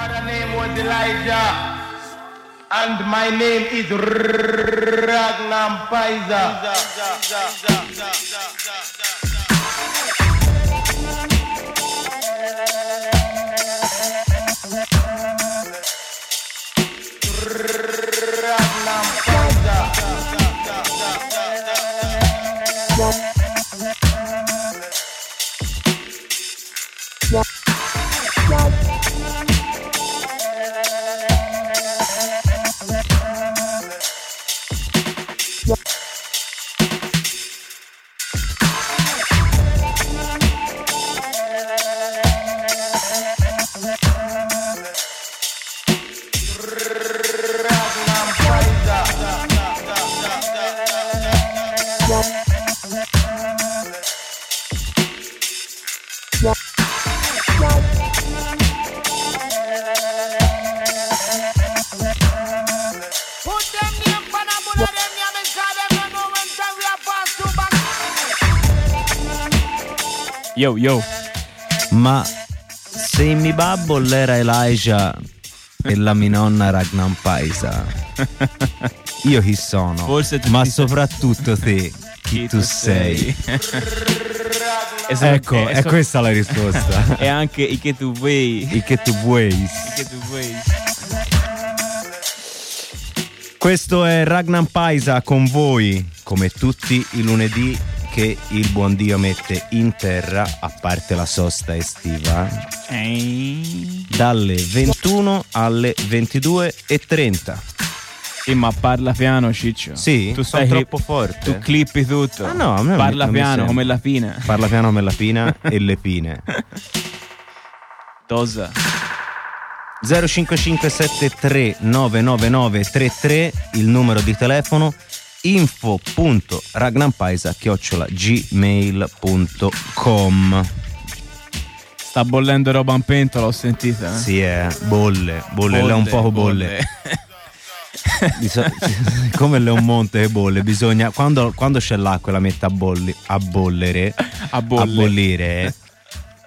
father name was Elijah, and my name is Ragnar Paiza. Yo, yo. Ma se il mio babbo l'era Elijah e la mia nonna Ragnar Paisa, io chi sono? Forse tu Ma chi sei. soprattutto te, chi, tu sei. Esatto, Ecco, e è so- questa la risposta. E anche i che tu vuoi. Il che tu vuoi. I che tu vuoi. Questo è Ragnar Paisa con voi, come tutti i lunedì che il buon Dio mette in terra, a parte la sosta estiva, dalle 21 alle 22.30. Sì, ma parla piano, Ciccio. Sì, tu stai troppo forte. Tu clippi tutto. Ah, no, a me Parla mi piano come la fine. Parla piano come la pina e le pine. Dosa. 0557399933 il numero di telefono info.ragnampaisa chiocciola gmail.com Sta bollendo roba in pentola, ho sentita. eh. Sì, è bolle, bolle, le un po' bolle. Biso- come le un monte che bolle, bisogna quando, quando c'è l'acqua e la mette a, bolli, a bollere, A bolle. a bollire.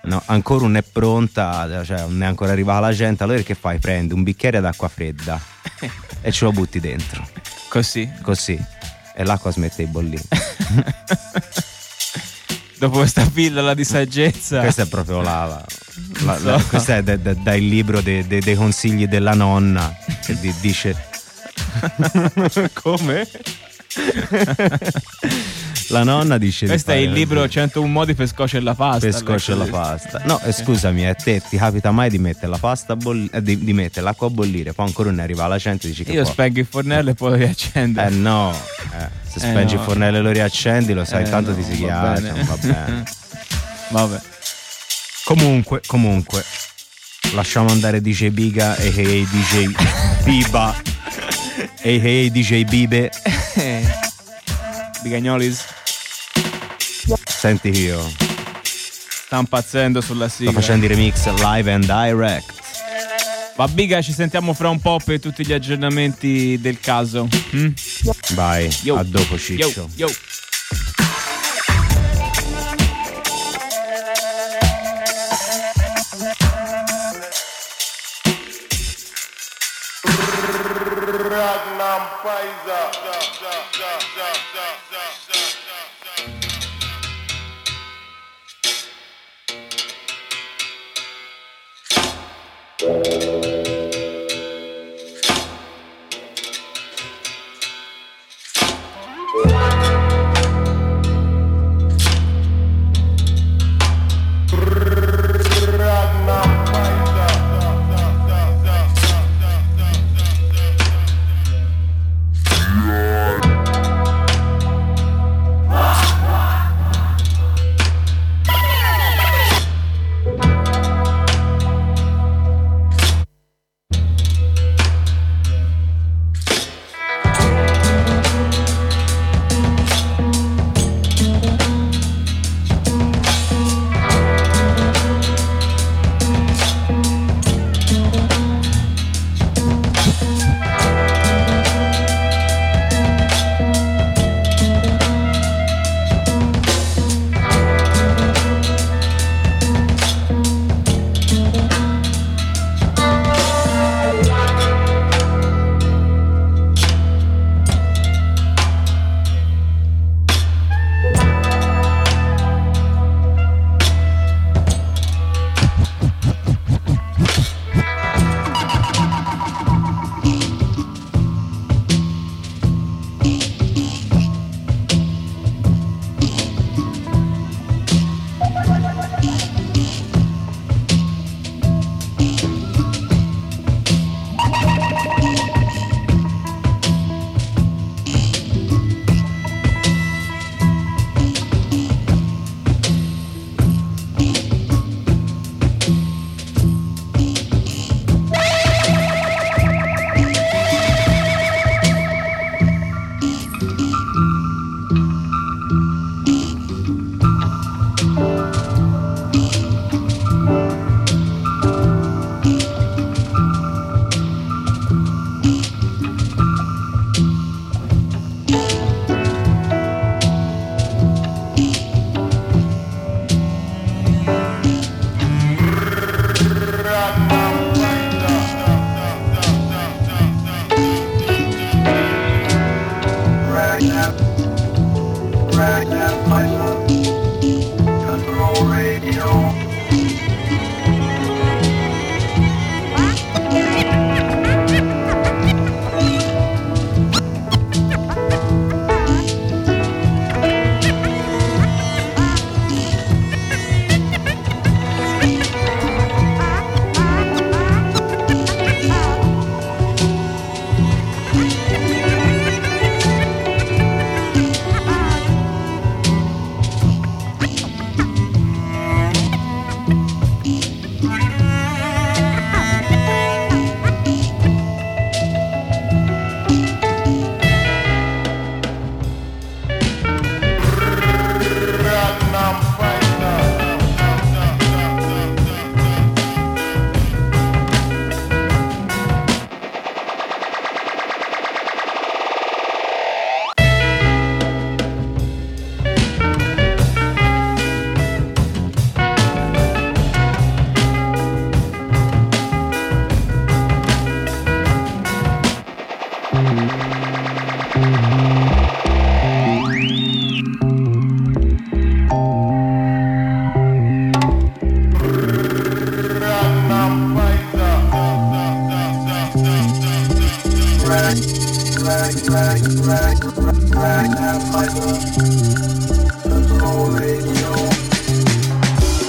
No, ancora non è pronta, cioè non è ancora arrivata la gente. Allora che fai? Prendi un bicchiere d'acqua fredda e ce lo butti dentro, Così. così. E l'acqua smette di bollire. Dopo questa pillola di saggezza. Questa è proprio la. la- la- so. questo è da- da- dal libro de- de- dei consigli della nonna che di- dice. Come? la nonna dice. di Questo è fare il libro così. 101 modi per scocere la pasta. per scocciare la pasta. No, eh, scusami, a te ti capita mai di mettere la pasta bolli- eh, di, di mettere l'acqua a bollire, poi ancora non arriva la gente e dici che Io può- spengo il fornello e poi lo riaccendo. Eh no, eh, se Eh, spengi no. il fornello e lo riaccendi, lo sai, Eh, tanto no, ti si bene. va bene. Vabbè. Comunque, comunque, lasciamo andare DJ Biga e DJ Biba e DJ Bibe. Bigagnolis Senti io sta impazzendo sulla sto sigla. facendo i remix live and direct. Va biga, ci sentiamo fra un po' per tutti gli aggiornamenti del caso. Mm? Vai, Yo. a dopo Yo, Ciccio. yo. Ragnar Paiza.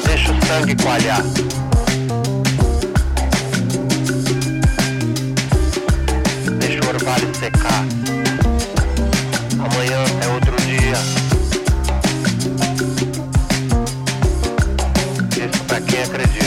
Deixa o sangue coalhar. Deixa o orvalho secar. Amanhã é outro dia. Isso pra quem acredita.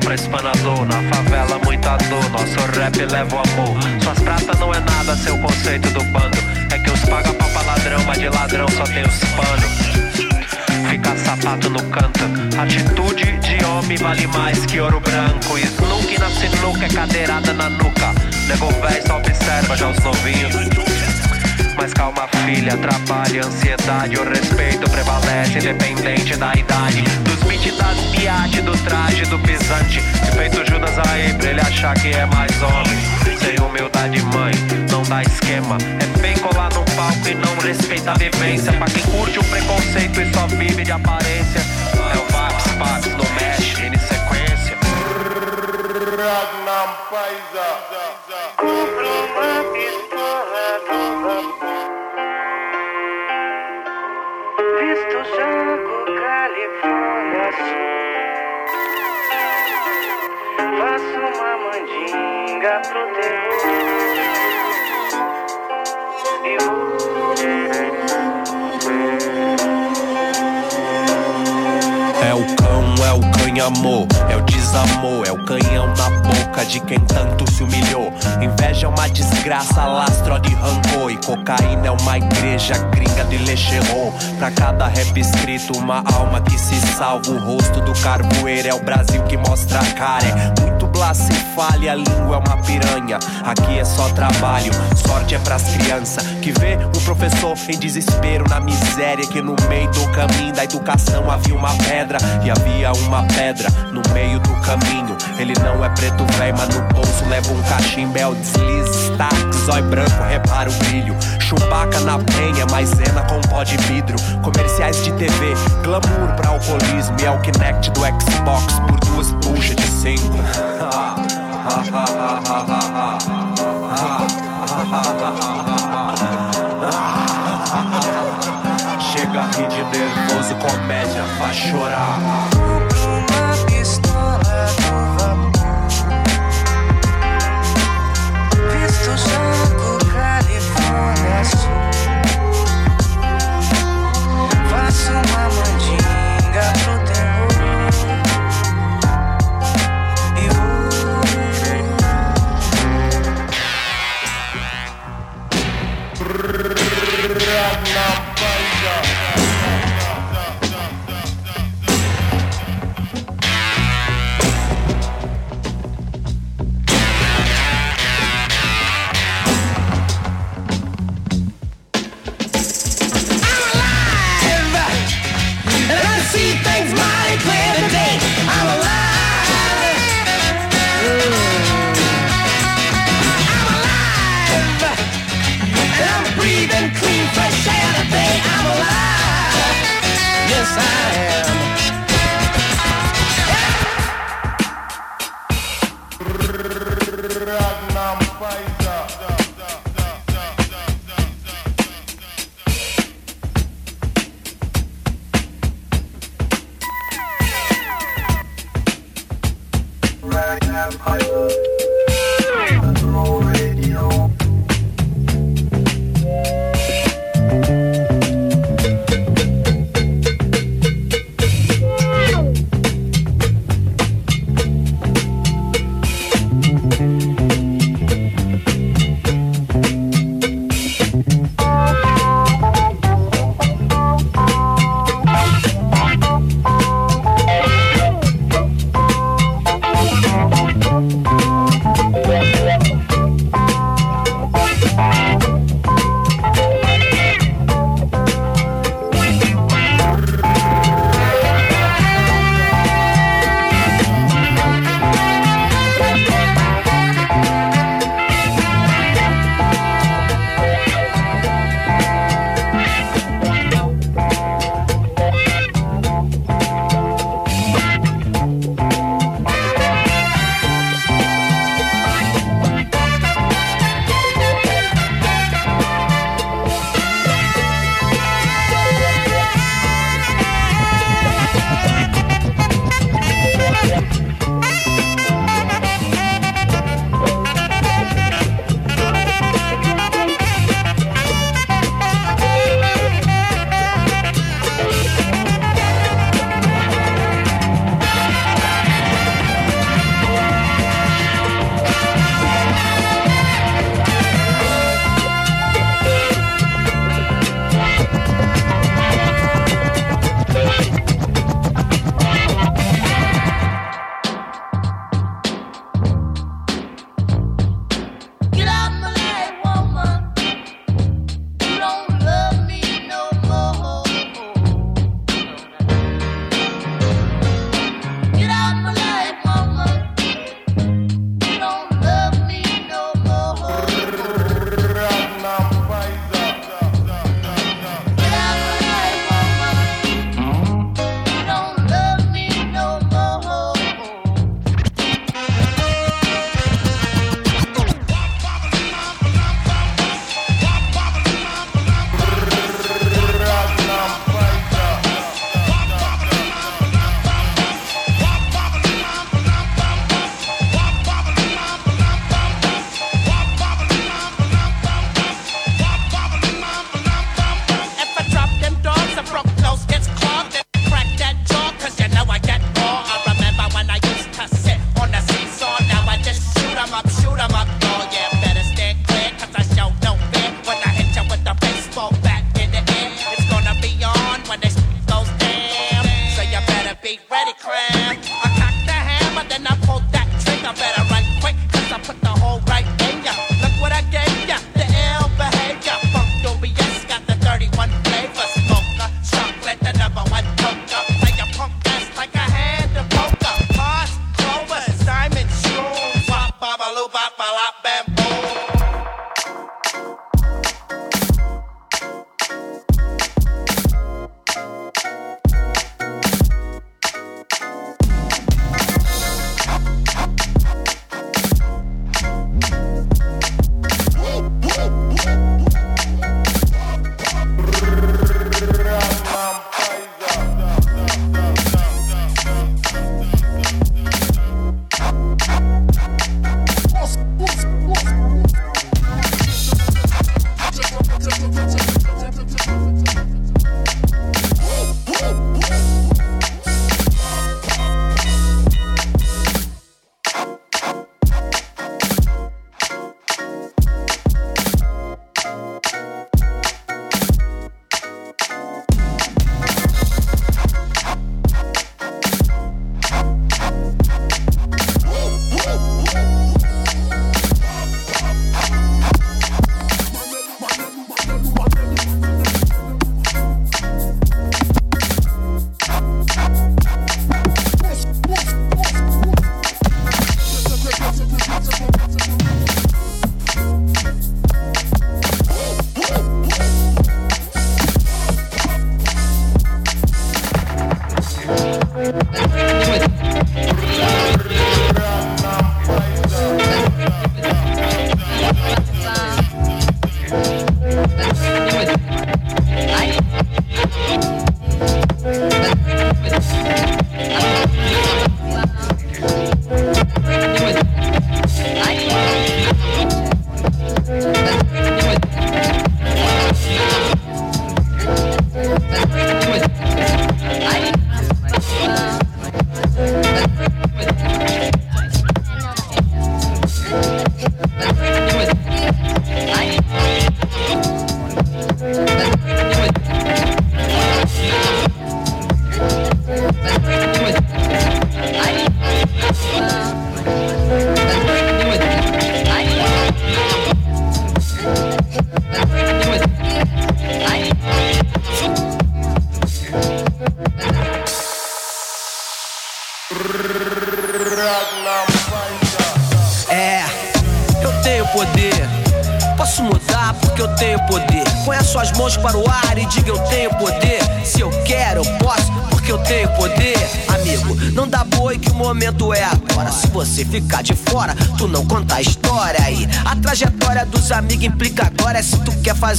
Pra espanador. Na favela, muita dor, nosso rap leva o amor. Suas pratas não é nada, seu conceito do bando. É que os paga pau pra ladrão, mas de ladrão só tem os pano. Fica sapato no canto. Atitude de homem vale mais que ouro branco. Snook na sinuca é cadeirada na nuca. Nego véi só observa já os novinhos. Mas calma, filha, trabalho, ansiedade, o respeito prevalece, independente da idade. Dos beats das piate, do traje, do pisante. Feito Judas aí pra ele achar que é mais homem. Sem humildade, mãe, não dá esquema. É bem colar no palco e não respeita a vivência. Pra quem curte o preconceito e só vive de aparência. É o Vax, Pax, no mesh, em sequência. Ragnar Paisa. Olha pro teu e vou. É o cão, é o cão amor desamor, é o canhão na boca de quem tanto se humilhou. Inveja é uma desgraça, lastro de rancor. E cocaína é uma igreja gringa de lecherô. Pra cada rap escrito, uma alma que se salva. O rosto do carvoeiro é o Brasil que mostra a cara. É muito blacefalia, a língua é uma piranha. Aqui é só trabalho, sorte é pras crianças. Que vê o professor em desespero, na miséria. Que no meio do caminho da educação havia uma pedra. E havia uma pedra no meio do caminho. Ele não é preto velho, mas no bolso leva um cachimbel. Desliza, destaque, zói branco, repara o brilho. Chupaca na penha, maisena com pó de vidro. Comerciais de TV, glamour pra alcoolismo. E é o Kinect do Xbox por duas buchas de cinco. Chega a rir de nervoso, comédia, faz chorar.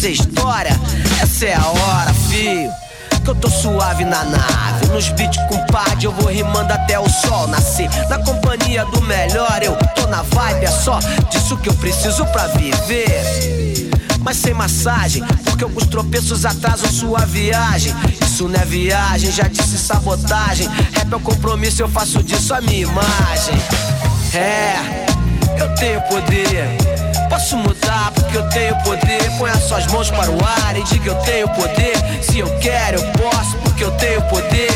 Fazer história. Essa é a hora, fio que eu tô suave na nave. Nos beats com pad eu vou rimando até o sol nascer. Na companhia do melhor, eu tô na vibe, é só disso que eu preciso pra viver. Mas sem massagem, porque alguns tropeços atrasam sua viagem. Isso não é viagem, já disse sabotagem. Rap é o compromisso, eu faço disso a minha imagem. É, eu tenho poder. Posso mudar porque eu tenho poder. Põe as suas mãos para o ar e diga eu tenho poder. Se eu quero, eu posso porque eu tenho poder.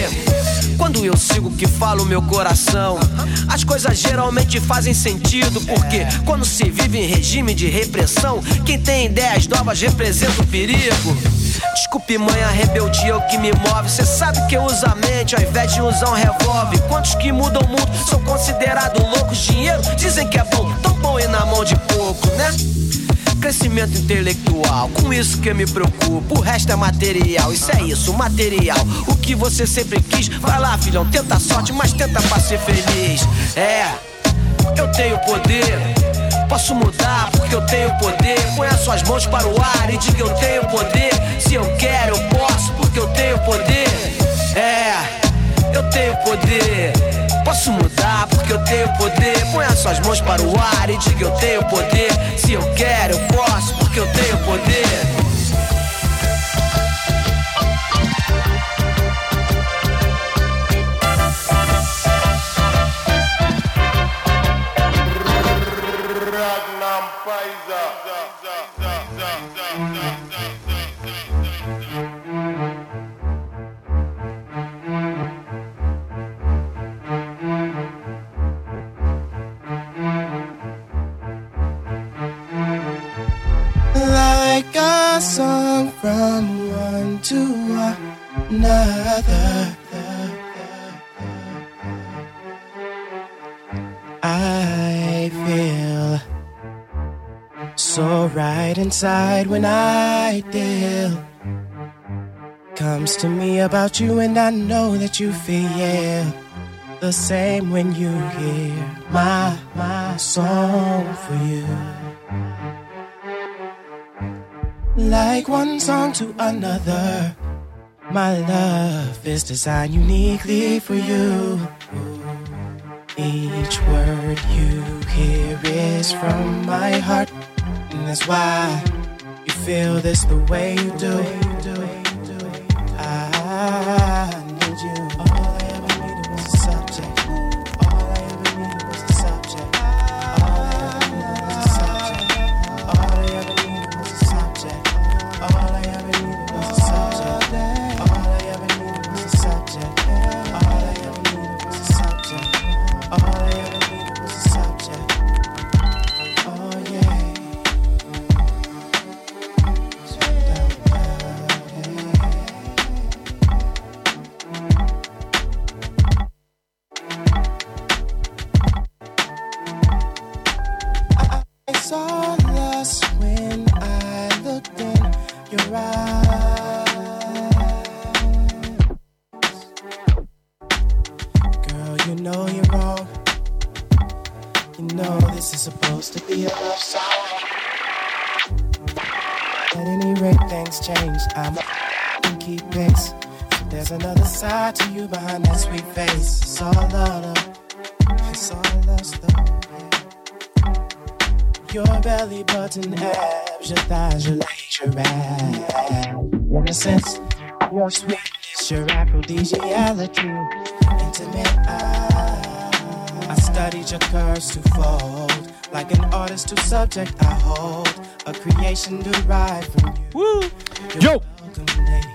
Quando eu sigo o que fala o meu coração, as coisas geralmente fazem sentido. Porque quando se vive em regime de repressão, quem tem ideias novas representa o perigo. Desculpe, mãe, a rebeldia é o que me move. Cê sabe que eu uso a mente ao invés de usar um revólver. Quantos que mudam o mundo são considerados loucos? Dinheiro dizem que é bom, tão bom e na mão de pouco, né? Crescimento intelectual, com isso que eu me preocupo. O resto é material, isso é isso, material. O que você sempre quis, vai lá, filhão, tenta a sorte, mas tenta pra ser feliz. É, eu tenho poder. Posso mudar porque eu tenho poder. Põe as suas mãos para o ar e diga eu tenho poder. Se eu quero, eu posso porque eu tenho poder. É, eu tenho poder. Posso mudar porque eu tenho poder. Põe as suas mãos para o ar e diga eu tenho poder. Se eu quero, eu posso porque eu tenho poder. I feel so right inside when I deal comes to me about you, and I know that you feel the same when you hear my my song for you. Like one song to another. My love is designed uniquely for you. Each word you hear is from my heart, and that's why you feel this the way you do. I belly button abs, your thighs, your legs, your ass. In a sense, your sweetness, your aphrodisiality, intimate. I, I studied your curves to fold, like an artist to subject. I hold a creation derived from you. Woo! Yo! welcome, lady.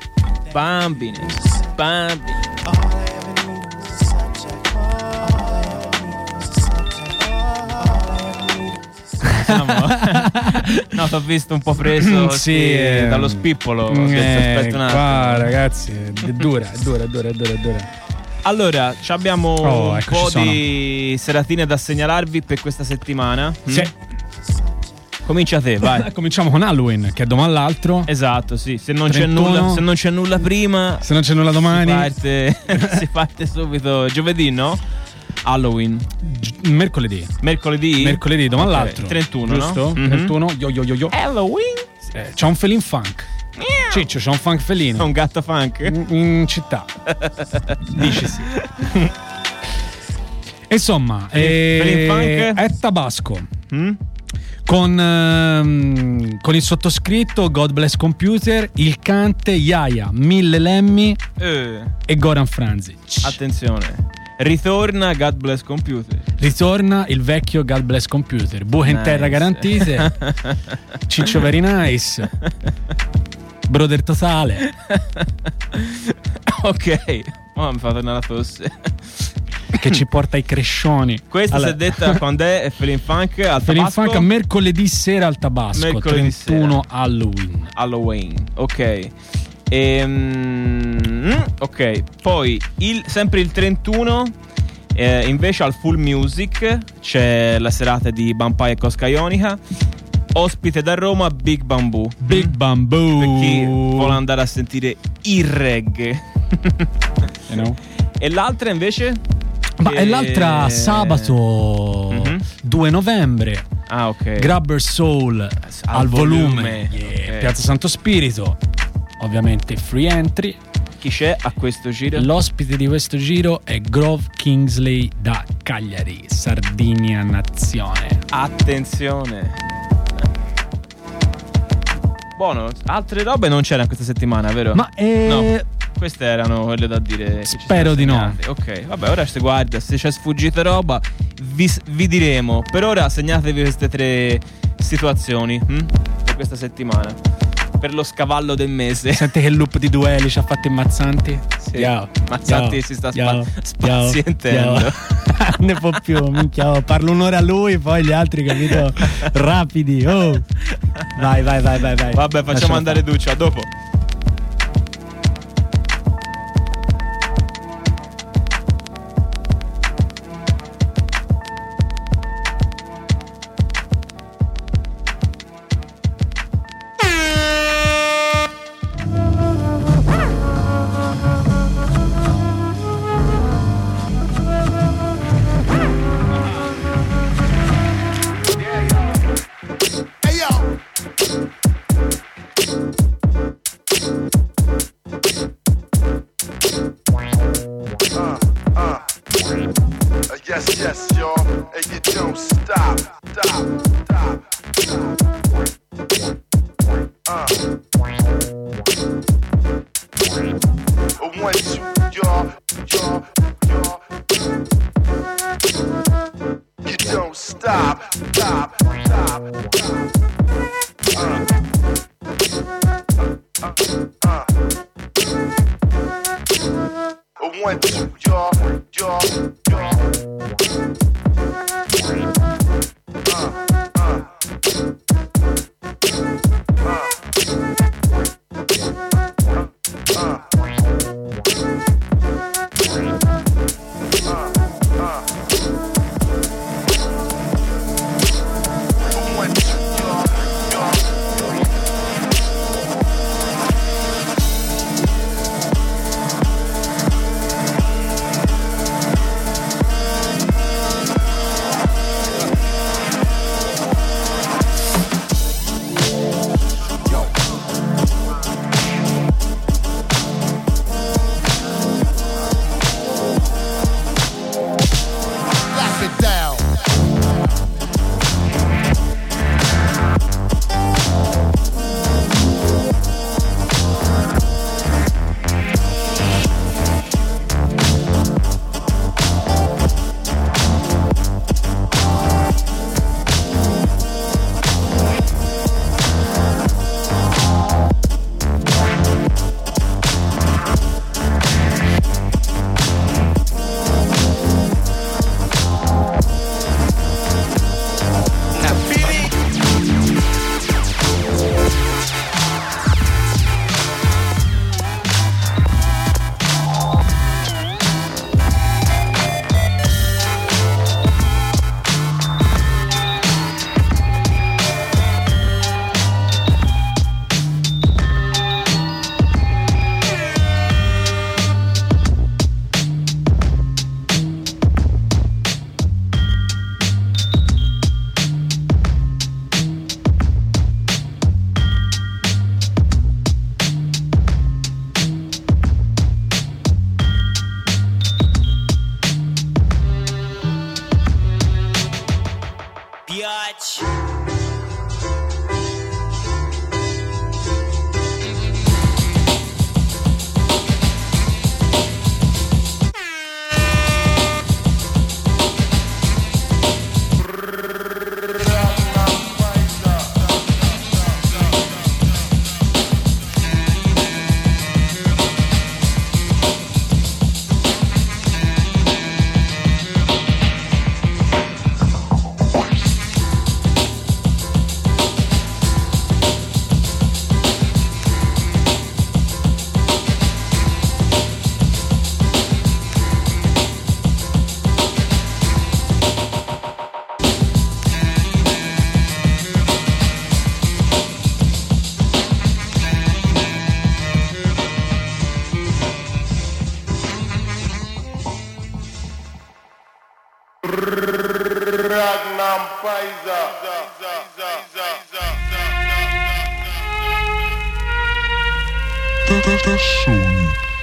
Subject. no, t'ho visto un po' preso Sì, sì, eh, dallo spippolo. Ho Eh, un qua ragazzi, è dura, è dura, è dura, è dura, è dura. Allora, ci abbiamo Oh, un eccoci po' di seratine da segnalarvi per questa settimana. Mm? Sì. Comincia te, vai. Cominciamo con Halloween, che è domani l'altro. Esatto, sì. Se non, c'è 31. nulla, se non c'è nulla prima, Se non c'è nulla domani, si parte, si parte subito. Giovedì, no? Halloween. mercoledì. Mercoledì? Mercoledì, domani Ok, l'altro. 31, giusto? no? Mhm. 31, yo yo yo yo. Halloween? Eh, c'è un felin funk. Ciccio, c'è un funk felino. Un gatto funk? in, in città. Dici sì. Insomma, eh, è Tabasco. Mm? Con, ehm, con il sottoscritto God Bless Computer, il cante Yaya, Mille Lemmy Eh, e Goran Franzic. attenzione. Ritorna God Bless Computer. Ritorna il vecchio God Bless Computer. Buche in Nice. terra garantite. Ciccio Very Nice. Brother Totale. ok. Oh, mi fa tornare la tosse. Che ci porta ai crescioni. Questa Allora, si è detta quando è Felin Funk al Felin Tabasco? Funk mercoledì sera al Tabasco. Mercoledì 31 Halloween. Halloween, ok. Ehm, ok, poi il- sempre il 31 eh, invece al Full Music c'è la serata di Vampire Cosca Ionica. Ospite da Roma Big Bamboo. Big Bamboo. Per chi vuole andare a sentire il reggae. You know? E l'altra invece? Ma è l'altra sabato Mhm. 2 novembre. Ah, ok. Grabber Soul al, al volume. volume. Yeah, Ok. Piazza Santo Spirito. Ovviamente free entry. Chi c'è a questo giro? L'ospite di questo giro è Grove Kingsley da Cagliari, Sardinia Nazione. Attenzione. Buono, altre robe non c'erano questa settimana, vero? Ma eh, No. Queste erano quelle da dire. Spero di no. Ok, vabbè, ora se guarda, se c'è sfuggita roba, vi, vi diremo. Per ora segnatevi queste tre situazioni hm? per questa settimana. Per lo scavallo del mese. sente che loop di duelli ci ha fatto immazzanti? Sì. Ciao. Mazzanti Ciao. si sta spa- spazientendo. Ne può più, minchia. oh, Parlo un'ora a lui, poi gli altri, capito? Rapidi. Oh. Vai, vai, vai, vai, vai. Vabbè, facciamo Lascialo andare fare. Duccia, a dopo.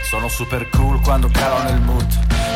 Sono super cool quando calo nel mood.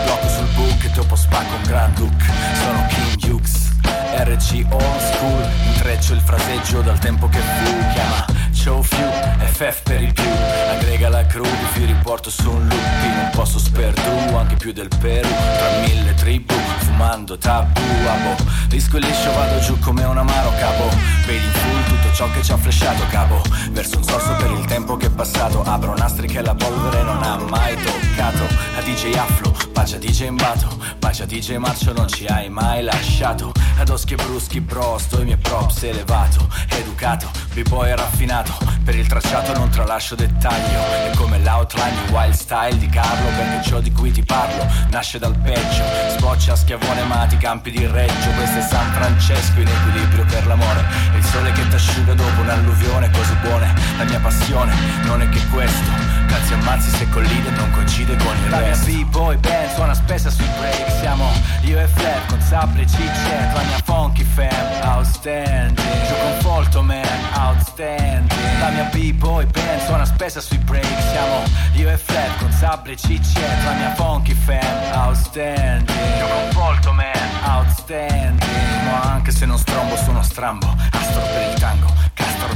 Blocco sul book e dopo spacco un Grand Duke Sono King Hughes RC old school. Intreccio il fraseggio dal tempo che fu. Chiama Show Few FF per il più. Aggrega la crew di fili porto su un loop. In un posto sperdu anche più del Perù Tra mille tribù fumando tabù Abo. Risco il liscio vado giù come un amaro capo. Vedi in full tutto ciò che ci ha flashato capo. Verso un sorso per il tempo che è passato. Apro nastri che la polvere non ha mai toccato. A DJ Afflo, pace a DJ Mbato Pace a DJ Marcio non ci hai mai lasciato. Ad oschi e bruschi bro, sto i miei props elevato Educato, b-boy raffinato. Per il tracciato non tralascio dettaglio. È come l'outline di Wild Style di Carlo Perché ciò di cui ti parlo nasce dal peggio. Sboccia a schiavone ma ti campi di reggio. Questo è San Francesco in equilibrio per l'amore. È il sole che t'asciuga dopo un'alluvione Cose buone, la mia passione non è che questo. Cazzi ammazzi se collide e non coincide con il resto La mia b-boy band suona spessa sui break Siamo io e Flair con Sabri Cicce La mia funky fam, outstanding. Gio con Folto man, outstanding. La mia b-boy band suona spessa sui break. Siamo io e Flair con Sabri Cicce La mia funky fam, outstanding. Gio con Folto man, outstanding. Ma anche se non strombo sono strambo Astro per il tango,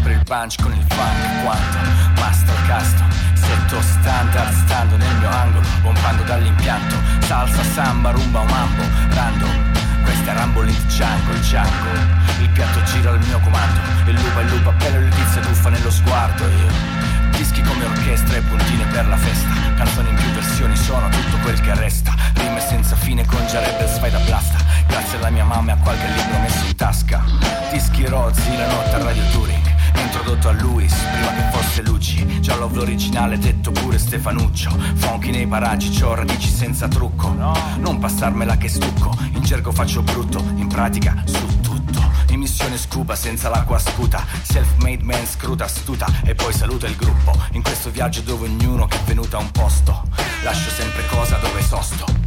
per il punch con il funk Quanto, master custom Setto standard stando nel mio angolo Pompando dall'impianto Salsa, samba, rumba o mambo Random. Questa è Rumble in Jungle, Jungle. Il piatto gira al mio comando Il lupa, il lupa, bello il tizio tuffa nello sguardo Io. Dischi come orchestra e puntine per la festa Canzoni in più versioni sono tutto quel che resta. Rime senza fine con Jared Spider Blasta. Grazie alla mia mamma e a qualche libro messo in tasca. Dischi rozzi, la notte a Radio Touring Introdotto a Luis, prima che fosse Luci Già l'ovlo originale detto pure Stefanuccio. Funky nei paraggi, c'ho radici senza trucco. Non passarmela che stucco. In gergo faccio brutto, in pratica su tutto. In missione scuba senza l'acqua sputa. Self-made man scruta astuta. E poi saluta il gruppo. In questo viaggio dove ognuno che è venuto a un posto. Lascio sempre cosa dove sosto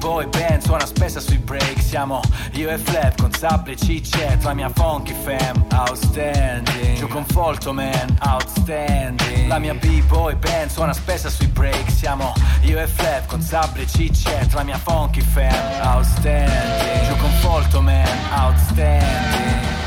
b-boy band suona spessa sui break. Siamo io e Flap con Sabri e Cicet La mia funky fam, outstanding. Giù con Folto man, outstanding. La mia b-boy band suona spessa sui break. Siamo io e Flap con Sabri e Cicet La mia funky fam, outstanding. Giù con Folto man, outstanding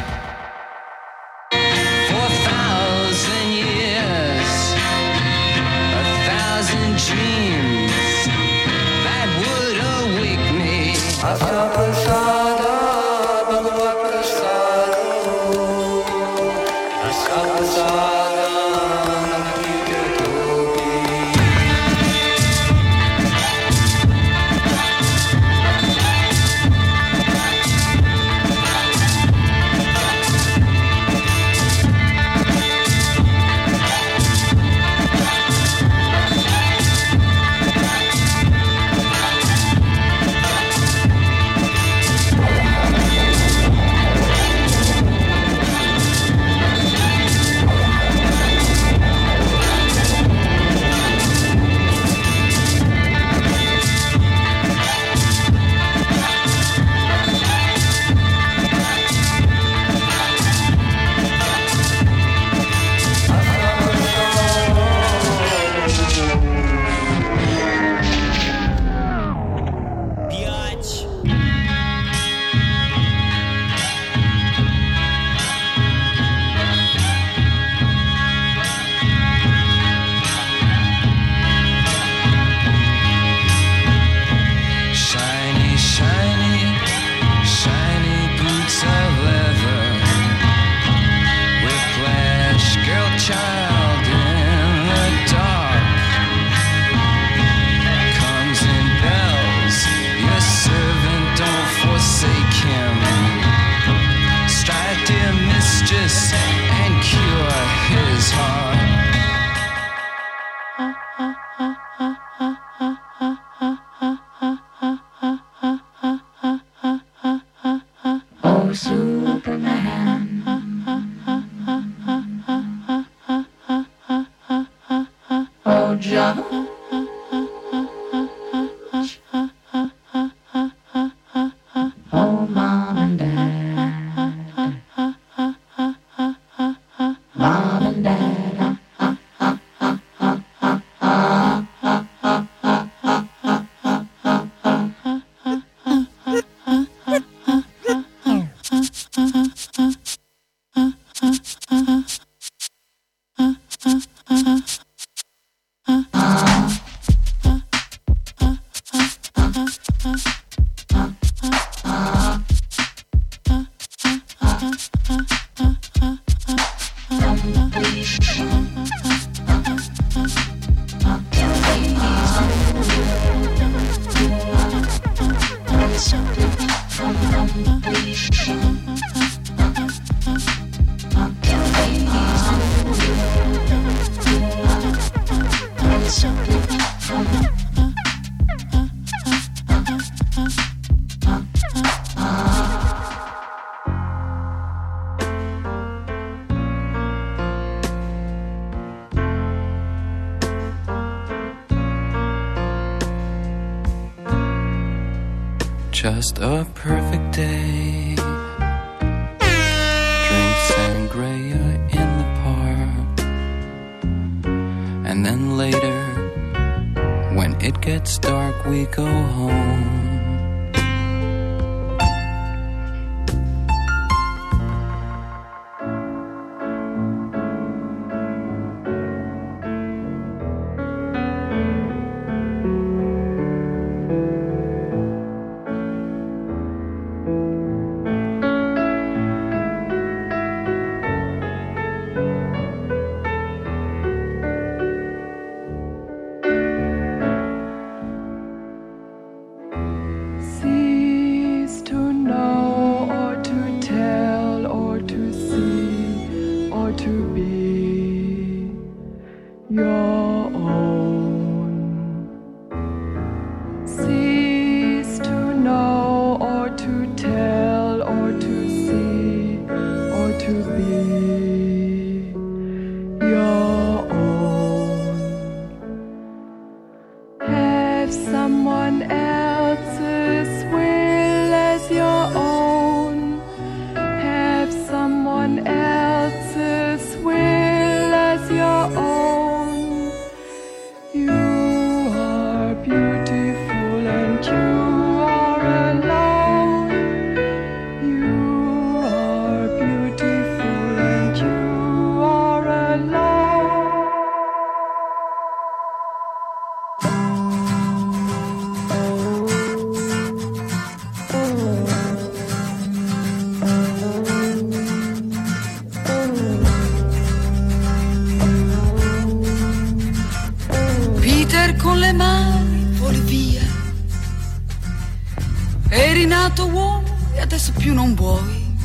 non vuoi.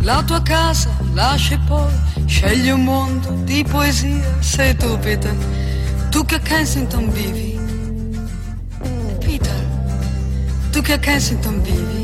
La tua casa lascia e poi scegli un mondo di poesia. Sei tu, Peter, tu che a Kensington vivi. Peter, tu che a Kensington vivi.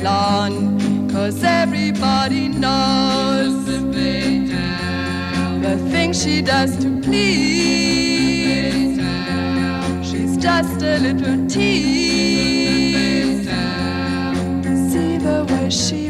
lawn. Cause everybody knows the thing she does to please. She's just a little tease. See the way she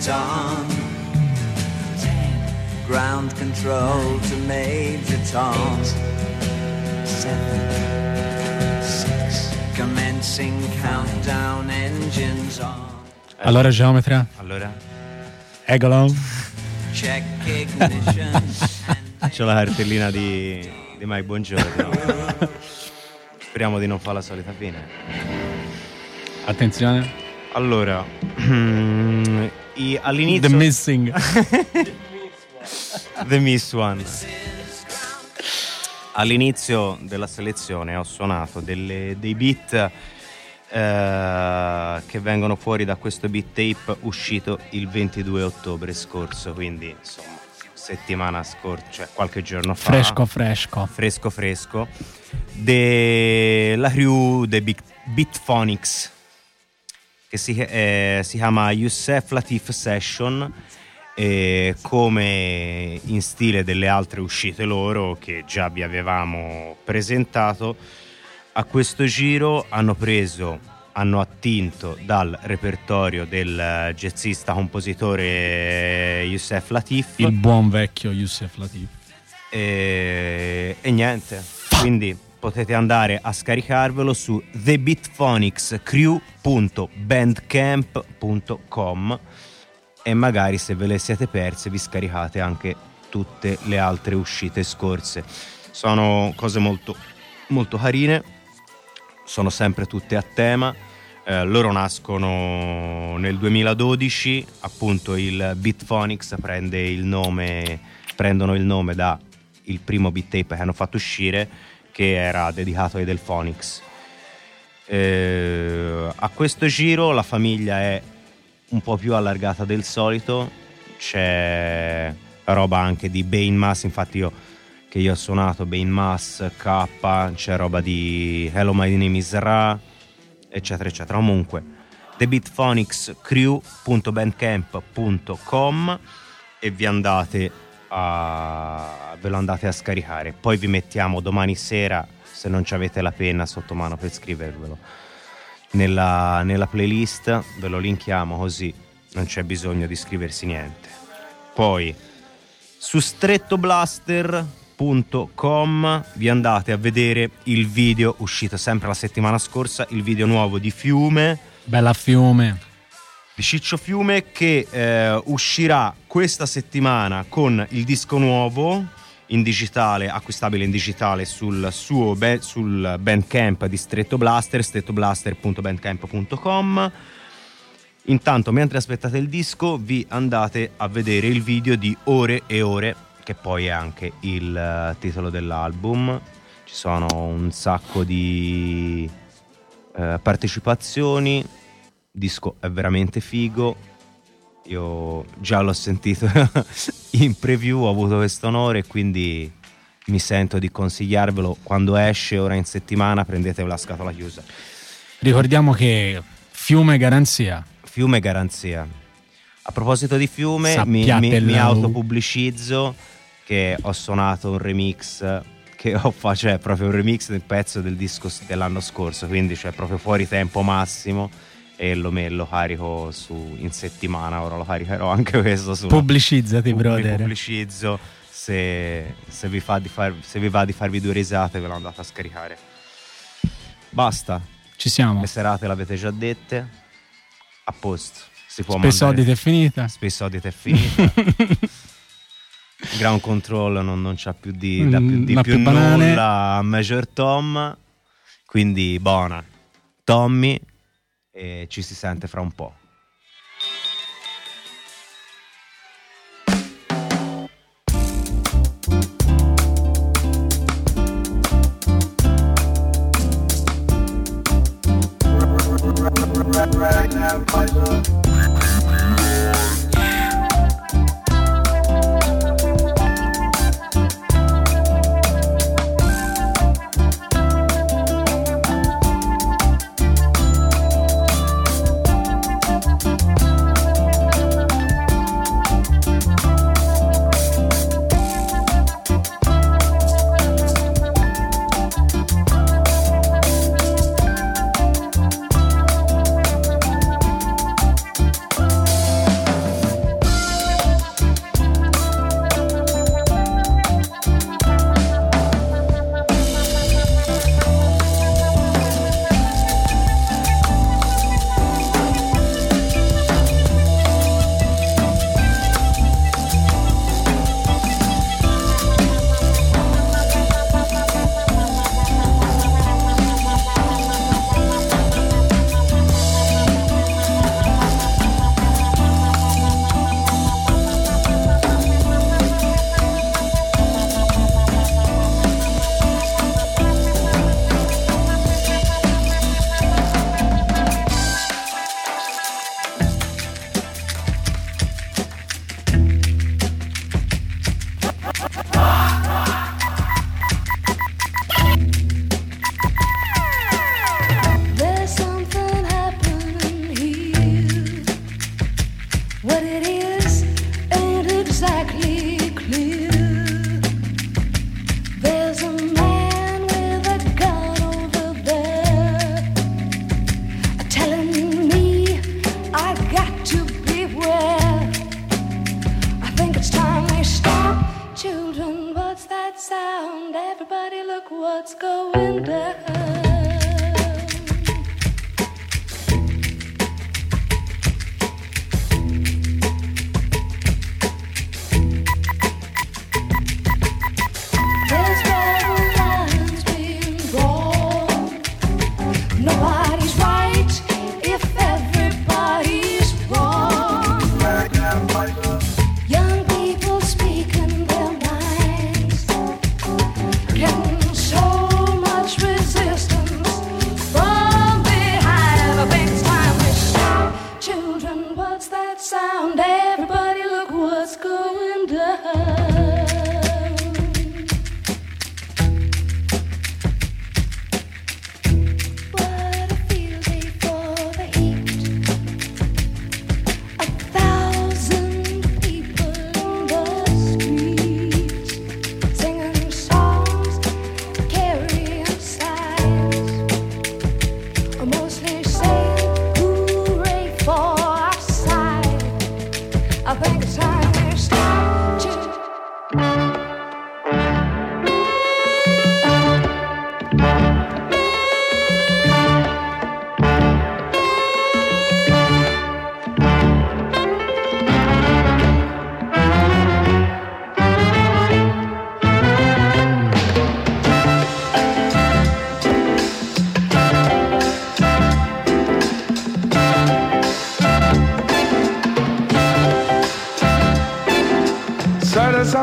it's on. Ground control to Major Tom. Seven, six, commencing countdown engines on. Allora geometra. Allora. Egolon. Check ignition. C'ho la cartellina di, di Mike Buongiorno. Speriamo di non fare la solita fine. Attenzione. Allora. all'inizio... The missing. The Miss One. All'inizio della selezione ho suonato delle- dei beat eh, che vengono fuori da questo beat tape uscito il 22 ottobre scorso, quindi insomma settimana scorsa, cioè qualche giorno fa. Fresco, fresco. Fresco, fresco. Della crew dei Beat- Beatphonics che si, eh, si chiama Youssef Latif Session e come in stile delle altre uscite loro che già vi avevamo presentato a questo giro hanno preso hanno attinto dal repertorio del jazzista compositore Youssef Latif Il buon vecchio Youssef Latif. e, e niente quindi potete andare a scaricarvelo su thebeatphonicscrew.bandcamp.com e magari se ve le siete perse vi scaricate anche tutte le altre uscite scorse. Sono cose molto molto carine sono sempre tutte a tema. Eh, loro nascono nel 2012 appunto il Beatphonics prende il nome prendono il nome da il primo beat tape che hanno fatto uscire che era dedicato ai Delphonics Eh, a questo giro la famiglia è un po' più allargata del solito. C'è roba anche di Bane Mass infatti io che io ho suonato Bane Mass K c'è roba di Hello My Name is Ra eccetera eccetera. Comunque thebeatphonicscrew.bandcamp.com e vi andate a ve lo andate a scaricare. Poi vi mettiamo domani sera se non ci avete la penna sotto mano per scrivervelo nella, nella playlist ve lo linkiamo così non c'è bisogno di scriversi niente. Poi su strettoblaster.com vi andate a vedere il video uscito sempre la settimana scorsa il video nuovo di Fiume. Bella fiume. Di Ciccio Fiume che eh, uscirà questa settimana con il disco nuovo in digitale, acquistabile in digitale sul suo ba- sul bandcamp di Stretto Blaster, strettoblaster.bandcamp.com. Intanto, mentre aspettate il disco, vi andate a vedere il video di Ore e Ore, che poi è anche il eh, titolo dell'album. Ci sono un sacco di eh, partecipazioni, disco è veramente figo. Io già l'ho sentito in preview, ho avuto questo onore, quindi mi sento di consigliarvelo quando esce, ora in settimana, prendetevela a scatola chiusa. Ricordiamo che fiume garanzia. Fiume garanzia. A proposito di fiume, mi, mi, mi autopubblicizzo che ho suonato un remix che ho fatto, cioè proprio un remix del pezzo del disco dell'anno scorso, quindi cioè proprio fuori tempo massimo e lo, me- lo carico su, in settimana, ora lo caricherò anche questo su Pubblicizzati, Pub- brother. Pubblicizzo, se, se vi fa di far- se vi va di farvi due risate ve lo andate a scaricare. Basta. Ci siamo. Le serate l'avete già dette. A posto. Si può Space mandare- è finita. Oddity è finita. Ground Control non, non c'ha più di, da più, di Mm, più più nulla Major Tom. Quindi buona. Tommy e ci si sente fra un po'.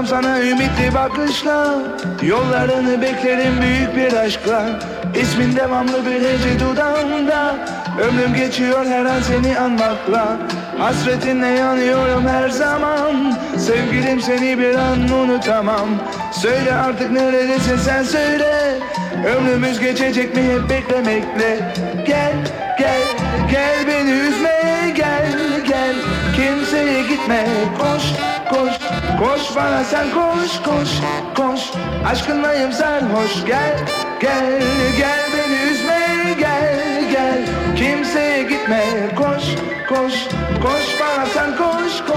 Sana ümitli bakışla Yollarını beklerim büyük bir aşkla. İsmin devamlı bir hece dudağımda Ömrüm geçiyor her an seni anmakla. Hasretinle yanıyorum her zaman. Sevgilim seni bir an unutamam. Söyle artık neredesin sen söyle. Ömrümüz geçecek mi hep beklemekle? Gel gel gel beni üzme gel gel. Kimseye gitme. Koş koş. Koş bana sen koş koş koş. Aşkınlayım sarhoş gel gel gel beni üzme gel gel. Kimseye gitme. Koş koş koş bana sen koş koş.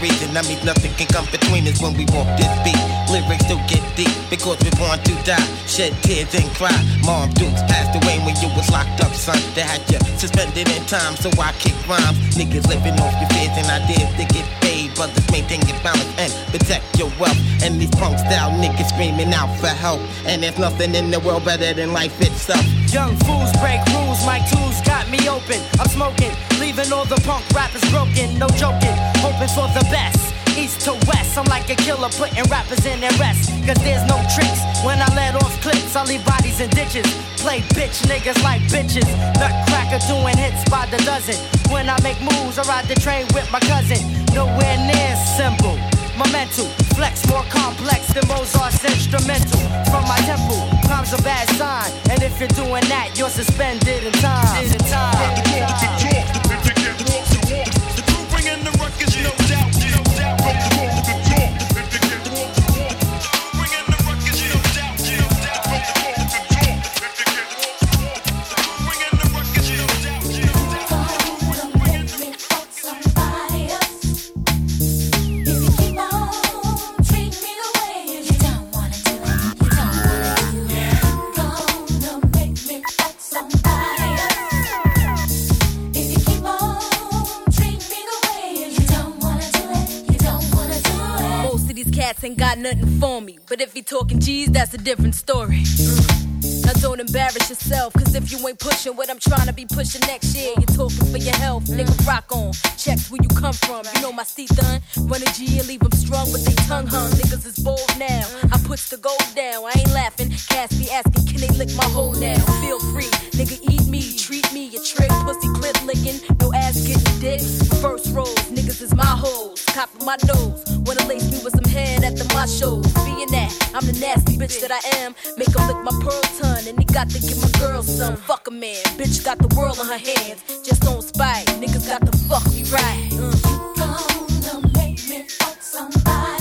Reason. That means nothing can come between us when we walk this beat. Lyrics still get deep because we're born to die. Shed tears and cry. Mom Dukes passed away when you was locked up, son. They had you suspended in time, so I kick rhymes. Niggas living off your fears and ideas to get. Brothers maintain your balance and protect your wealth. And these punk style niggas screaming out for help. And there's nothing in the world better than life itself. Young fools break rules, my tools got me open. I'm smoking, leaving all the punk rappers broken. No joking, hoping for the best. East to west, I'm like a killer putting rappers in their rest. Cause there's no tricks. When I let off clips, I leave bodies in ditches. Play bitch niggas like bitches. Nutcracker doing hits by the dozen. When I make moves, I ride the train with my cousin. Nowhere near simple. My mental flex more complex than Mozart's instrumental. From my temple, time's a bad sign. And if you're doing that, you're suspended in time. In time. Nothing for me. But if he talking G's, that's a different story. Mm. Now don't embarrass yourself, cause if you ain't pushing what I'm trying to be pushing next year, you're talking for your health. Mm. Nigga, rock on. Checks where you come from. You know my seat done. Run a G and leave them strong with they tongue hung. Niggas is bold now. I puts the gold down. I ain't laughing. Cass be asking, can they lick my hole now? Feel free. Nigga, eat me. Treat me. A trick. Pussy clip licking. No ass getting dick. First rolls. Niggas is my hoes. Copping my nose. Wanna lace me with some head at the my shows. Being that I'm the nasty bitch that I am. Make Make 'em lick my pearl And he got to give my girl some. Fuck a man. Bitch got the world in her hands. Just don't spite. Niggas got to fuck me right. Uh. Is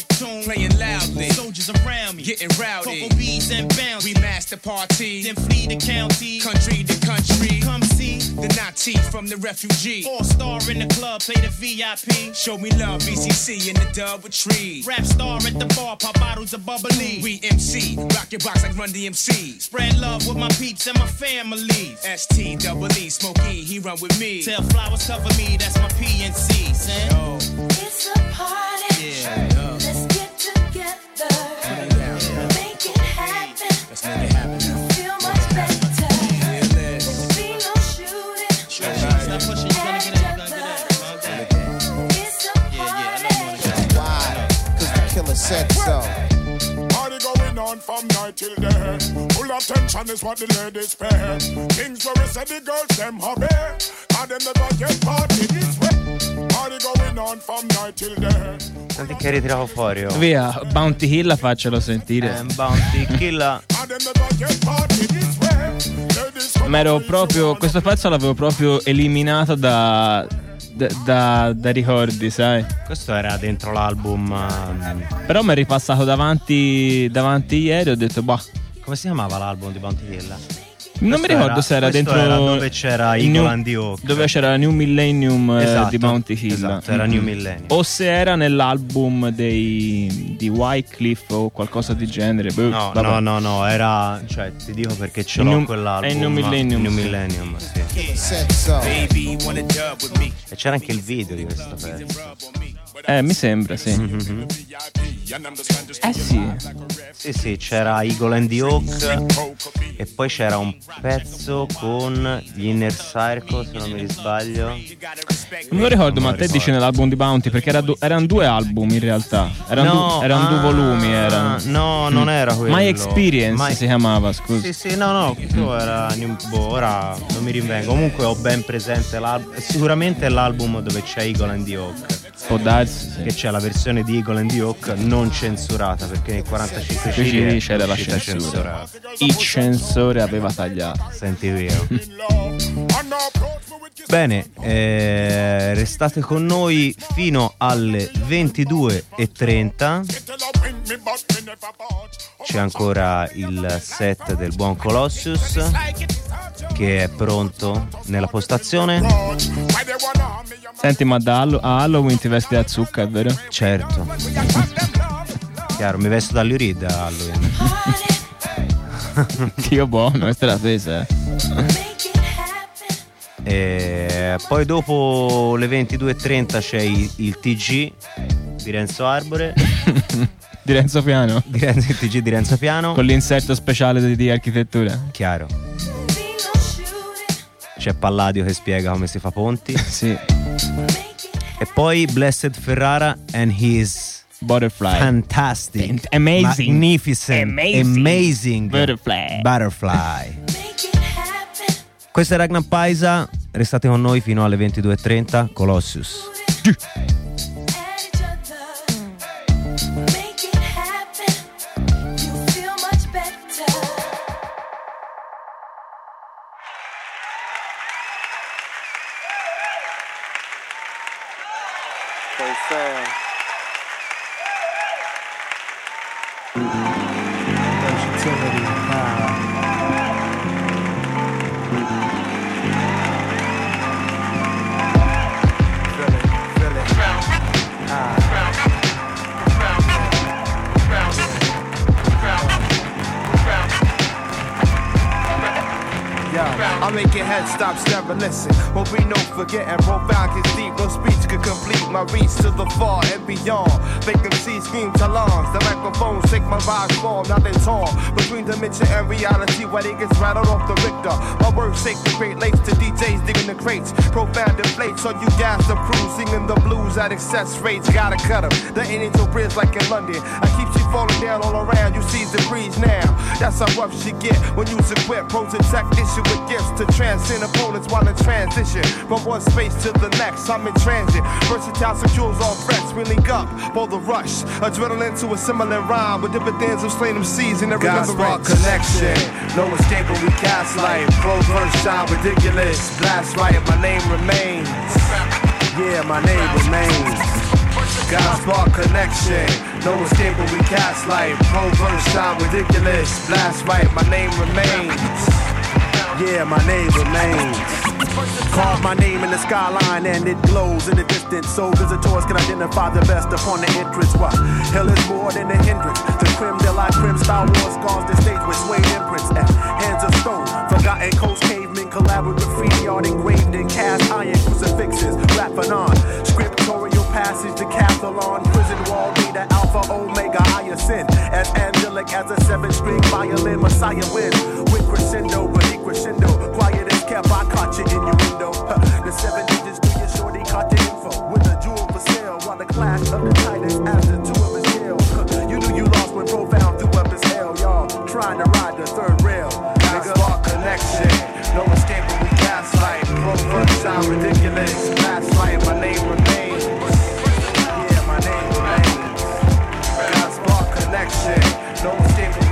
my favorite tune playing loudly. Soldiers around me, getting rowdy. Cocoa bees and bounce. We master party, then flee the county, country to country. Come see the Nazi from the refugee. All star in the club, play the VIP. Show me love, BCC in the dub with tree. Rap star at the bar, pop bottles of bubbly. We MC, rock your box like Run DMC. Spread love with my peeps and my family. ST double E, Smokey, he run with me. Tell flowers cover me, that's my PNC. Son. It's a party. Let's get Let's make it happen. Feel much better. Be no shooting. Stop pushing, you gonna get it, you gonna get it. It's a party. Why? Cause the killer said so. On from night till day. Full of tension is what the ladies pay. Things where we say the girls them hobby. And them never get party this way. Party going on from night till day. Senti che ritiravo fuori. Oh. Via, Bounty Hill, faccelo sentire. Eh, Bounty. Ladies Ma ero proprio. Questo pezzo l'avevo proprio eliminato da. Da, da- da ricordi, sai? Questo era dentro l'album. ehm, Però mi è ripassato davanti, davanti ieri. Ho detto, boh. Come si chiamava l'album di Bounty Hill? Non mi ricordo se era dentro. era dove c'era il Eagle New- Hawk. Dove c'era New Millennium eh, Esatto, di Bounty Hill. esatto, era. New Millennium. O se era nell'album dei, di Wycliffe o qualcosa di genere. boh, No, vabbè. no, no, no, era. Cioè, ti dico perché ce l'ho New- quell'album. è il New Millennium, New. Millennium, sì. E c'era anche il video di questo pezzo. Eh, mi sembra, sì. Mhm. Eh sì. Sì, sì, c'era Eagle and the Hawk e poi c'era un pezzo con gli Inner Circle, se non mi sbaglio. Non lo ricordo, ma te dici nell'album di Bounty perché era du- erano due album in realtà. Erano, No, du- erano due ah, volumi. Erano. no, non era quello. My Experience My- si chiamava, scusa. Sì, sì, no, no, questo era boh, ora non mi rinvengo. Comunque ho ben presente l'album. Sicuramente è l'album dove c'è Eagle and the Hawk. Può darsi. Che c'è la versione di Eagle and the Hawk non censurata perché nel 45 Qui CD c'era la censura. censurata. Il censore aveva tagliato. Senti vero. Bene, eh, restate con noi fino alle 22.30. C'è ancora il set del buon Colossus che è pronto nella postazione. Senti, ma da Halloween ti vesti da zucca, è vero? Certo. Chiaro, mi vesto da Lurid a Halloween. Dio buono, questa è la presa. eh. E poi dopo le 22.30 c'è il, il TG di Renzo Arbore. Di Renzo Piano. Di Renzo, il TG di Renzo Piano. Con l'inserto speciale di, di architettura. Chiaro. C'è Palladio che spiega come si fa ponti. sì. E poi Blessed Ferrara and his Butterfly. Fantastic. Amazing. Magnificent. Amazing. Amazing. Butterfly. Butterfly. Questo è Ragnar Paisa. Restate con noi fino alle 22.30. Colossus. 对。Yo, I make your head stop, never listen. Won't be no forgetting, profound is deep. No speech could complete my reach to the far and beyond. Them see scream talons. The microphone shake my vibes fall, now they torn. Between dimension and reality, where they gets rattled off the Richter. My words shake the great lakes to DJs digging the crates. Profound deflates on you gas the crew, singing the blues at excess rates. Gotta cut cut 'em. The no bridge like in London. I keep you falling down all around. You see the breeze now. That's how rough she get when you equipped. Pros attack issue with gifts to transcend opponents while in transition. From one space to the next, I'm in transit. Versatile secures all threats. We link up for the rush. Adrenaline to a similar rhyme with dividends of slain and every God's spark connection. No escape when we cast light. Pro verse shine ridiculous. Blast right, my name remains. Yeah, my name remains. God's spark connection. No escape when we cast light. Pro verse shine ridiculous. Blast right, my name remains. Yeah, my name remains. Carve my name in the skyline and it glows in the distance so visitors can identify the best upon the entrance. What? Hell is more than a hindrance. The creme de la creme Star Wars scars the stage with suede imprints and hands of stone. Forgotten coast cavemen collab with graffiti art engraved in cast iron crucifixes. Rapping on scriptorial passage, decathlon, prison wall, beta, alpha, omega, I ascend. As angelic as a seven string violin, Messiah wins with crescendo, he crescendo. Quiet as kept, I caught you in your window. The seven digits to your shorty caught the info with a jewel for sale. While the clash of the titans the two of his jail. You knew you lost when profound threw up his hell, y'all. Trying to ride the third rail. Nigga, spark connection. No escape when we cast light. Pro sound ridiculous. Last light, my name remains. Yeah, my name remains. God spark connection. No escape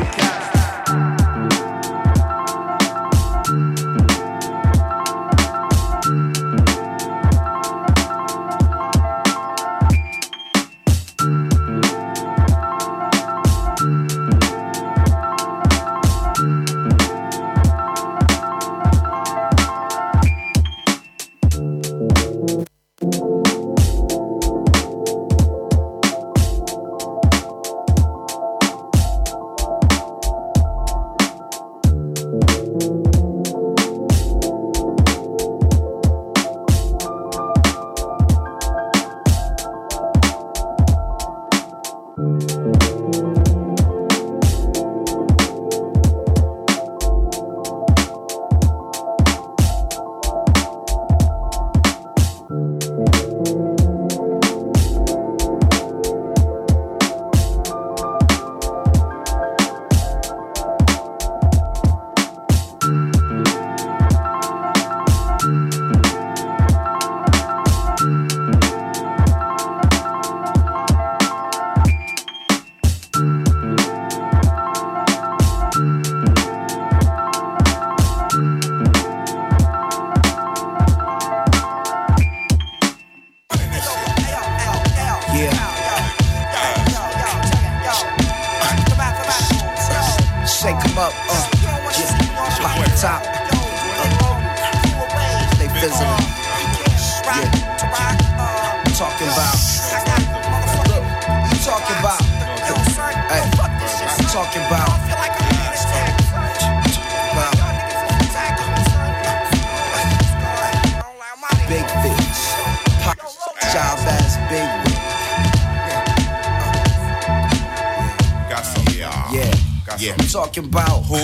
talking about who?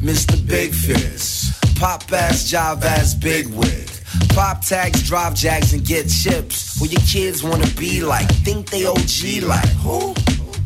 Mr. Big Fizz. Pop ass, job ass, big wig. Pop tags, drop jacks, and get chips. Who your kids wanna be like? Think they OG like who?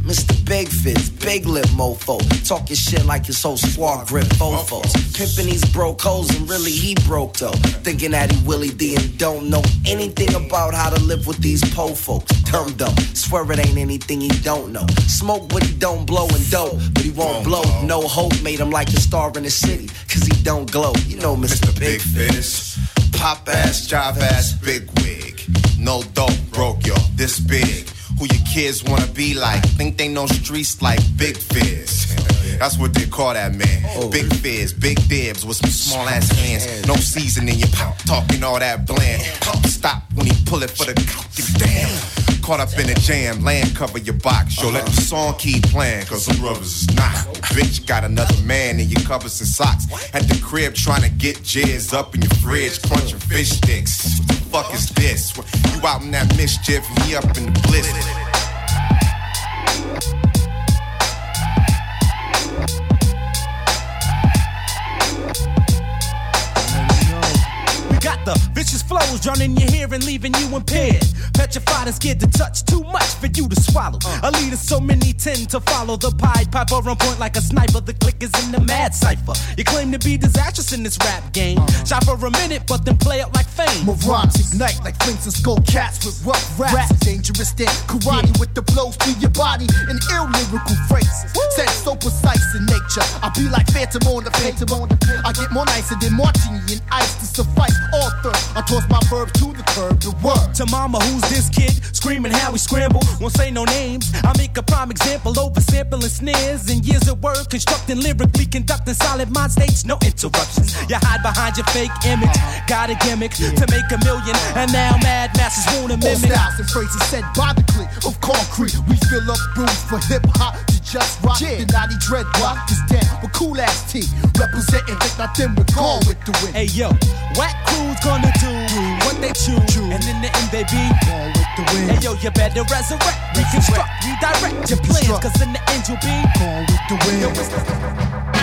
Mr. Big Fizz, big lip mofo. Talking shit like his whole squad grip fofos. Pimping these broke hoes and really he broke though. Thinking that he Willie D and don't know anything about how to live with these po folks. Dumb dumb. Swear it ain't anything he don't know. Smoke but he don't blow and dope, but he won't blow. No hope made him like a star in the city, cause he don't glow. You know Mr. Big Fizz. Pop ass, jive ass, big wig. No dope, broke yo, this big. Who your kids wanna be like? Think they know streets like Big Fizz. That's what they call that man. Oh, big Fizz, big dibs with some small ass hands. No seasoning, you pop talking all that bland. Pop stop when he pull it for the damn. Caught up in a jam, land cover your box. Yo, let the song keep playing, cause some brothers is not. Bitch got another man in your covers and socks. At the crib trying to get jizz up in your fridge, crunching fish sticks. What the fuck is this? You out in that mischief, he up in the bliss. We got the vicious flows drowning your hair and leaving you impaired. Petrified and scared to touch, too much for you to swallow. A leader so many tend to follow the Pied Piper on point like a sniper. The click is in the mad cipher. You claim to be disastrous in this rap game. Shot for a minute, but then play it like fame. My rhymes ignite like flames and skull cats with rough raps. Dangerous than karate with the blows to your body and ill lyrical phrases. Said so precise in nature. I be like phantom on the phantom on the I get more nicer than martini and ice to suffice author. I toss my verb to the curb, to word. To mama, who's this kid? Screaming how we scramble. Won't say no names. I make a prime example over sampling snares and years of work constructing lyrically, conducting solid mind states, no interruptions. You hide behind your fake image, got a gimmick to make a million, and now mad masses wanna All mimic. styles and phrases said by the click of concrete. We fill up rooms for hip hop to just rock. The naughty dread rock is down with cool ass T. Representing think nothing we're gone with the wind. Hey yo, whack crew's gonna do what they choose, and in the end they be gone with the wind. Hey yo, you better resurrect, reconstruct, redirect your plans, cause in the end you'll be gone with the wind.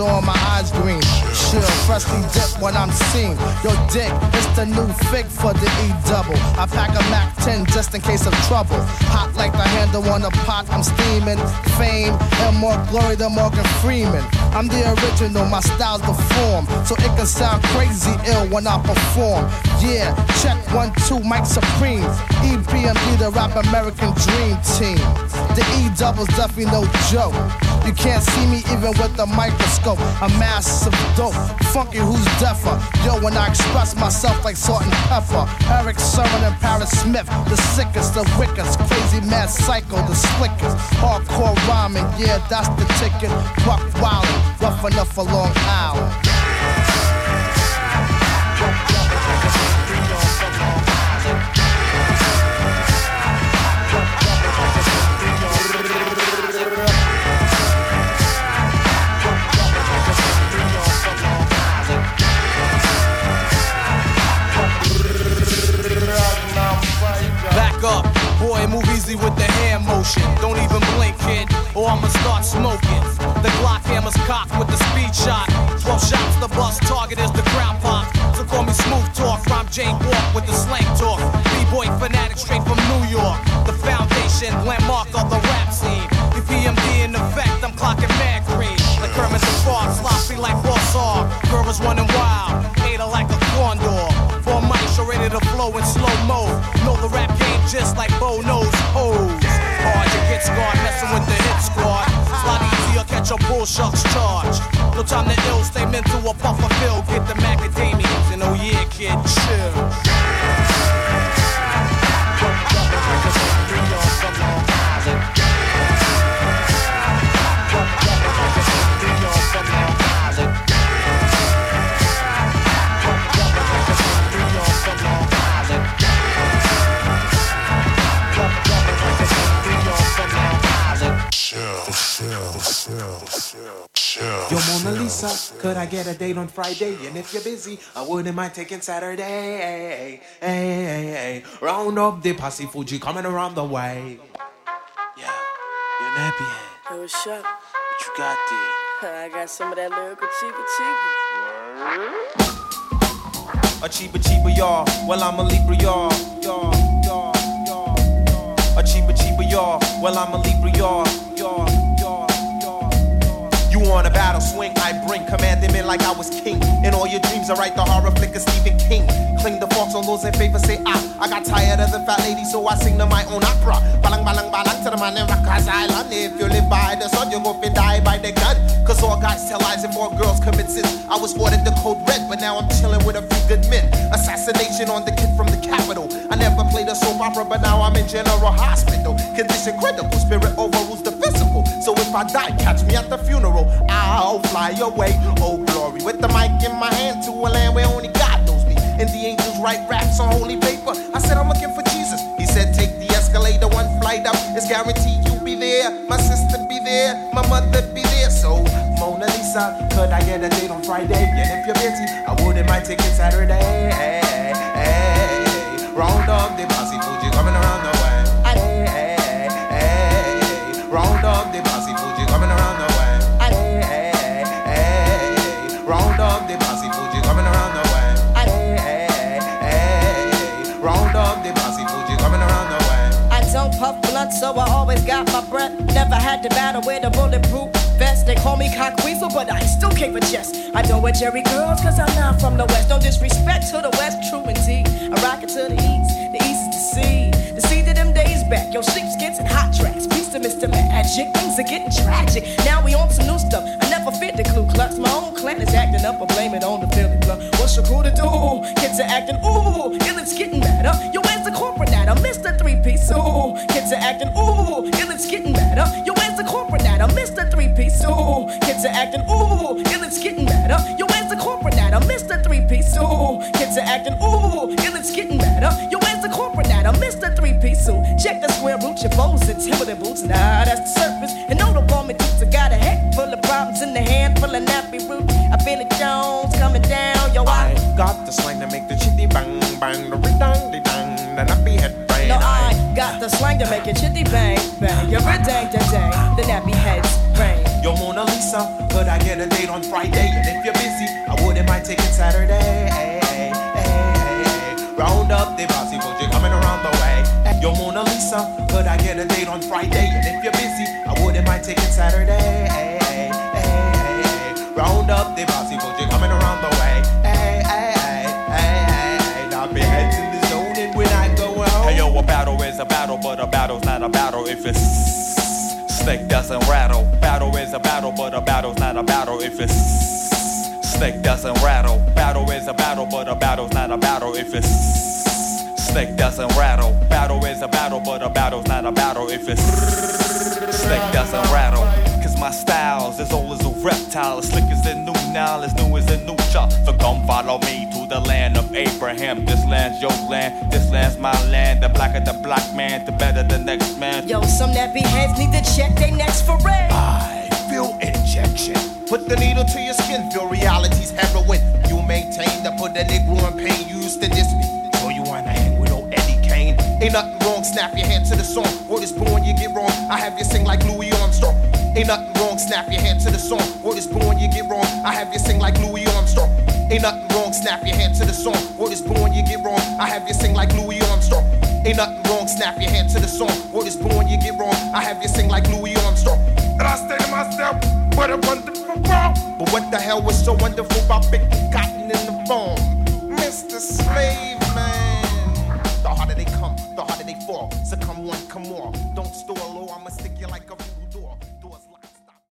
so are my eyes green. Chill, freshly dip when I'm seen. Yo, dick, it's the new fig for the E double. I pack a Mac 10 just in case of trouble. Hot like the handle on a pot, I'm steaming. Fame and more glory than Morgan Freeman. I'm the original, my style's the form. So it can sound crazy ill when I perform. Yeah, check one, two, Mike Supreme. EBMD, the rap American Dream Team. The E double's definitely no joke. You can't see me even with a microscope. A massive dope. Funky, who's deafer? Yo, when I express myself like salt and pepper. Eric Sermon and Paris Smith, the sickest, the wickedest, crazy mad psycho, the slickest. Hardcore rhyming, yeah, that's the ticket. Buck wildin', rough enough for Long Island. With the hand motion. Don't even blink, kid, or I'ma start smoking. The Glock hammer's cocked with the speed shot. 12 shots, the bus target is the ground pop. So call me smooth talk, rhyme Jane Walk with the slang talk. B-boy fanatic straight from New York. The foundation, landmark of the rap scene. The PMD in effect, I'm clocking mad green. Like Kermit the Frog, sloppy like Bossar. Girl was running wild, ate her like a condor. Four mics, you're ready to flow in slow mo. Know the rap game just like Bo knows catch a bull shucks charge. No time to ill, stay mental or puff a pill. Get the macadamias, and oh yeah, kid, chill. Mona Lisa, could I get a date on Friday? And if you're busy, I wouldn't mind taking Saturday. Hey, hey, hey, hey. Round up the posse Fuji coming around the way. Yeah, you're nappy head. Hey, what's up? What you got there? I got some of that lyrical cheaper cheaper. A cheaper, cheaper, y'all. Well, I'm a Libra, y'all. Y'all, y'all, y'all, y'all. A cheaper, cheaper, y'all. Well, I'm a Libra, y'all. Y'all, y'all, y'all. You on a battle commanding me like I was king. In all your dreams, I write the horror flick of Stephen King. Cling the forks on those in favor, say ah. I got tired of the fat lady, so I sing to my own opera. Balang, balang, balang to the man in Rikers Island. If you live by the sun, you go fi die by the gun. Cause all guys tell lies and more girls commit sins. I was ordered the code red, but now I'm chilling with a few good men. Assassination on the kid from the capital. I never played a soap opera, but now I'm in general hospital. Condition critical, spirit overrules the physical. So if I die, catch me at the funeral. I'll fly away, oh glory. With the mic in my hand to a land where only God knows me. And the angels write raps on holy paper. I said, I'm looking for Jesus. He said, take the escalator one flight up. It's guaranteed you'll be there. My sister be there. My mother be there. So, Mona Lisa, could I get a date on Friday? And if you're busy, I wouldn't mind taking Saturday. Hey, hey, hey. Round up the posse always got my breath. Never had to battle with a bulletproof vest. They call me cock weasel, but I still keep a chest. I don't wear Jerry girls, cause I'm not from the west. No disrespect to the west, true indeed. I rock it to the east, the east is the sea. The sea to them days back, yo, sheepskins and hot tracks. Peace to Mr. Magic, things are getting tragic. Now we on some new stuff. I never fit the Ku Klux. My own clan is acting up, I blame it on the Philly blood. What's your crew to do? Kids are acting, ooh, ill it's getting better. Yo, where's the corporate at? The three piece, ooh. Kids are acting, ooh, ill it's getting better. Yo, where's the corporate at? The three piece, ooh. Kids are acting, ooh, ill it's getting better. Yo, where's the corporate at? The three piece, ooh. Kids are acting, ooh, ill it's getting better. Yo, where's the corporate at? The three piece, ooh. Check the square root, your and timber boots. Nah, that's the surface. And no, the woman toots. I got a head full of problems in the hand full of nappy root. I feel it Jones coming down, yo. I got the slang to make the chitty bang bang, the the dang, the nappy got the slang to make it chitty bang bang. You're a dang dang dang. The nappy heads rain. Yo, Mona Lisa, could I get a date on Friday? And if you're busy, I wouldn't mind taking Saturday. Round up the posse Fuji coming around the way. Yo, Mona Lisa, could I get a date on Friday? And if you're busy, I wouldn't mind taking Saturday. Round up the posse Fuji coming around the way. But a battle's not a battle if it's snake doesn't rattle. Battle is a battle, but a battle's not a battle if it's snake doesn't rattle. Battle is a battle, but a battle's not a battle if it's snake doesn't rattle. Battle is a battle, but a battle's not a battle if it's snake doesn't rattle. Cause my style's as old as a reptile, as slick as a new Nile, as new as a new chop. So come follow me to the land of Abraham. This land's your land, this land's my land. The blacker the black man, the better the next man. Yo, some nappy heads need to check their necks for red. I feel injection. Put the needle to your skin, feel reality's heroin. You maintain to put the Negro in pain. You used to diss me, so you wanna hang with old Eddie Kane. Ain't nothing wrong, snap your hand to the song. Word is born, you get wrong. I have you sing like Louis. Ain't nothing wrong, snap your hand to the song. Word is born, you get wrong. I have you sing like Louis Armstrong. Ain't nothing wrong, snap your hand to the song. Word is born, you get wrong. I have you sing like Louis Armstrong. Ain't nothing wrong, snap your hand to the song. Word is born, you get wrong. I have you sing like Louis Armstrong. And I say to myself, what a wonderful world. But what the hell was so wonderful about Big Cotton in the phone? Mr. Slave